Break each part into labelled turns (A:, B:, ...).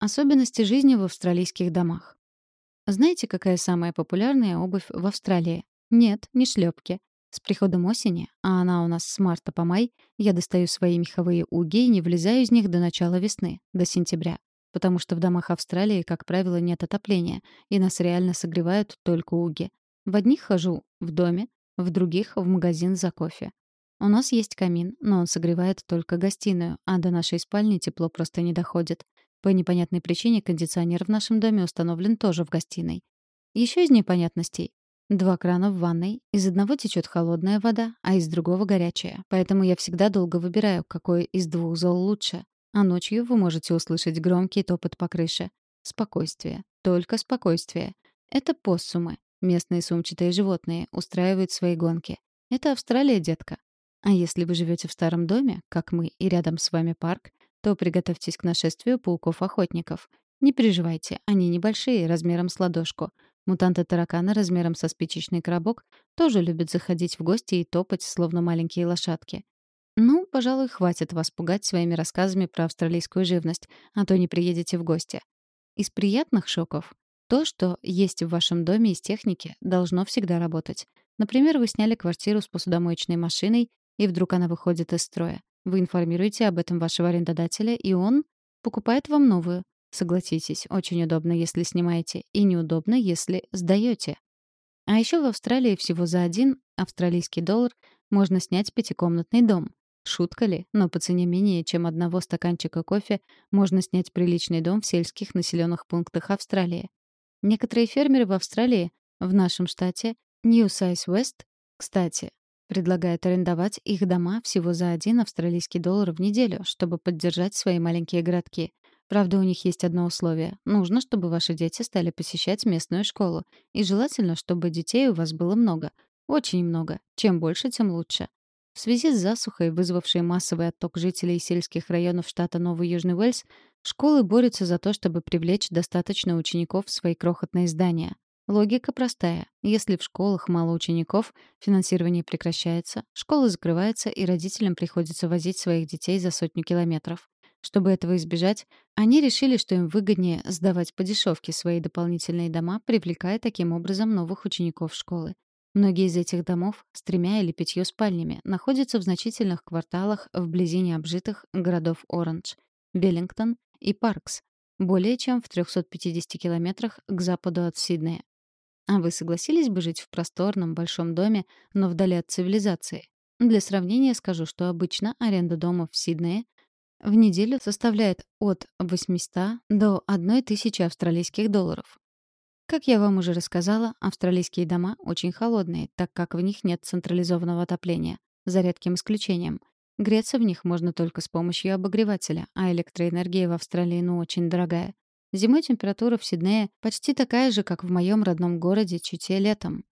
A: Особенности жизни в австралийских домах. Знаете, какая самая популярная обувь в Австралии? Нет, не шлепки. С приходом осени, а она у нас с марта по май, я достаю свои меховые уги и не влезаю из них до начала весны, до сентября. Потому что в домах Австралии, как правило, нет отопления, и нас реально согревают только уги. В одних хожу в доме, в других — в магазин за кофе. У нас есть камин, но он согревает только гостиную, а до нашей спальни тепло просто не доходит. По непонятной причине кондиционер в нашем доме установлен тоже в гостиной. Еще из непонятностей. Два крана в ванной, из одного течет холодная вода, а из другого горячая. Поэтому я всегда долго выбираю, какой из двух зол лучше. А ночью вы можете услышать громкий топот по крыше. Спокойствие. Только спокойствие. Это поссумы. Местные сумчатые животные устраивают свои гонки. Это Австралия, детка. А если вы живете в старом доме, как мы, и рядом с вами парк, то приготовьтесь к нашествию пауков-охотников. Не переживайте, они небольшие, размером с ладошку. Мутанты-тараканы размером со спичечный коробок тоже любят заходить в гости и топать, словно маленькие лошадки. Ну, пожалуй, хватит вас пугать своими рассказами про австралийскую живность, а то не приедете в гости. Из приятных шоков то, что есть в вашем доме из техники, должно всегда работать. Например, вы сняли квартиру с посудомоечной машиной, и вдруг она выходит из строя. Вы информируете об этом вашего арендодателя, и он покупает вам новую. Согласитесь, очень удобно, если снимаете, и неудобно, если сдаете. А еще в Австралии всего за один австралийский доллар можно снять пятикомнатный дом. Шутка ли, но по цене менее чем одного стаканчика кофе можно снять приличный дом в сельских населенных пунктах Австралии. Некоторые фермеры в Австралии, в нашем штате, New South Wales, кстати, Предлагают арендовать их дома всего за один австралийский доллар в неделю, чтобы поддержать свои маленькие городки. Правда, у них есть одно условие. Нужно, чтобы ваши дети стали посещать местную школу. И желательно, чтобы детей у вас было много. Очень много. Чем больше, тем лучше. В связи с засухой, вызвавшей массовый отток жителей сельских районов штата Новый Южный Уэльс, школы борются за то, чтобы привлечь достаточно учеников в свои крохотные здания. Логика простая. Если в школах мало учеников, финансирование прекращается, школа закрывается, и родителям приходится возить своих детей за сотню километров. Чтобы этого избежать, они решили, что им выгоднее сдавать по дешевке свои дополнительные дома, привлекая таким образом новых учеников школы. Многие из этих домов с тремя или пятью спальнями находятся в значительных кварталах вблизи необжитых городов Оранж, Беллингтон и Паркс, более чем в 350 километрах к западу от Сиднея. А вы согласились бы жить в просторном большом доме, но вдали от цивилизации? Для сравнения скажу, что обычно аренда дома в Сиднее в неделю составляет от 800 до 1000 австралийских долларов. Как я вам уже рассказала, австралийские дома очень холодные, так как в них нет централизованного отопления, за редким исключением. Греться в них можно только с помощью обогревателя, а электроэнергия в Австралии ну очень дорогая. Зимой температура в Сиднее почти такая же, как в моем родном городе Чите летом.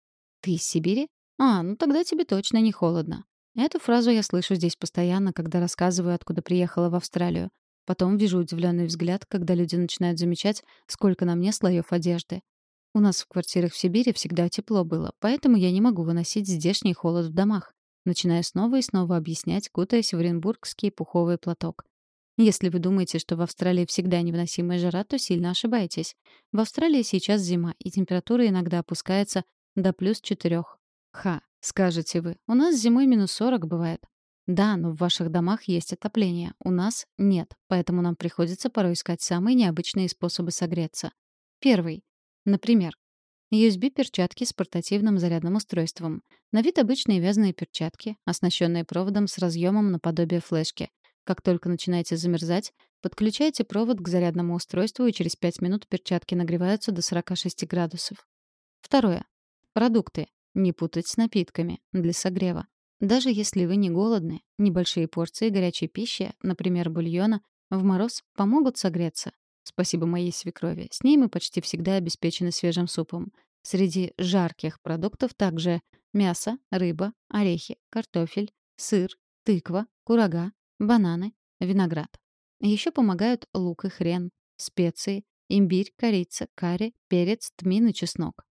A: Ты из Сибири? А, ну тогда тебе точно не холодно. Эту фразу я слышу здесь постоянно, когда рассказываю, откуда приехала в Австралию. Потом вижу удивленный взгляд, когда люди начинают замечать, сколько на мне слоев одежды. У нас в квартирах в Сибири всегда тепло было, поэтому я не могу выносить здешний холод в домах. Начинаю снова и снова объяснять, кутаясь в оренбургский пуховый платок. Если вы думаете, что в Австралии всегда невыносимая жара, то сильно ошибаетесь. В Австралии сейчас зима, и температура иногда опускается до плюс 4. Ха, скажете вы, у нас зимой минус 40 бывает. Да, но в ваших домах есть отопление, у нас нет, поэтому нам приходится порой искать самые необычные способы согреться. Первый. Например, USB-перчатки с портативным зарядным устройством. На вид обычные вязаные перчатки, оснащенные проводом с разъемом наподобие флешки. Как только начинаете замерзать, подключайте провод к зарядному устройству, и через 5 минут перчатки нагреваются до 46 градусов. Второе. Продукты. Не путать с напитками. Для согрева. Даже если вы не голодны, небольшие порции горячей пищи, например, бульона, в мороз помогут согреться. Спасибо моей свекрови. С ней мы почти всегда обеспечены свежим супом. Среди жарких продуктов также мясо, рыба, орехи, картофель, сыр, тыква, курага, бананы, виноград. Еще помогают лук и хрен, специи, имбирь, корица, карри, перец, тмин и чеснок.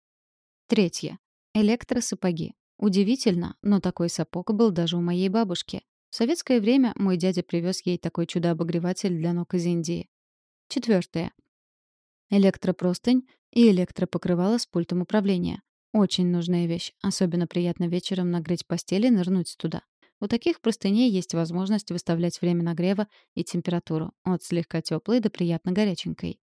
A: Третье. Электросапоги. Удивительно, но такой сапог был даже у моей бабушки. В советское время мой дядя привез ей такой чудо-обогреватель для ног из Индии. Четвертое. Электропростынь и электропокрывало с пультом управления. Очень нужная вещь. Особенно приятно вечером нагреть постель и нырнуть туда. У таких простыней есть возможность выставлять время нагрева и температуру от слегка теплой до приятно горяченькой.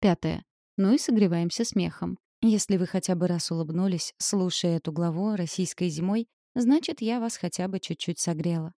A: Пятое. Ну и согреваемся смехом. Если вы хотя бы раз улыбнулись, слушая эту главу российской зимой, значит, я вас хотя бы чуть-чуть согрела.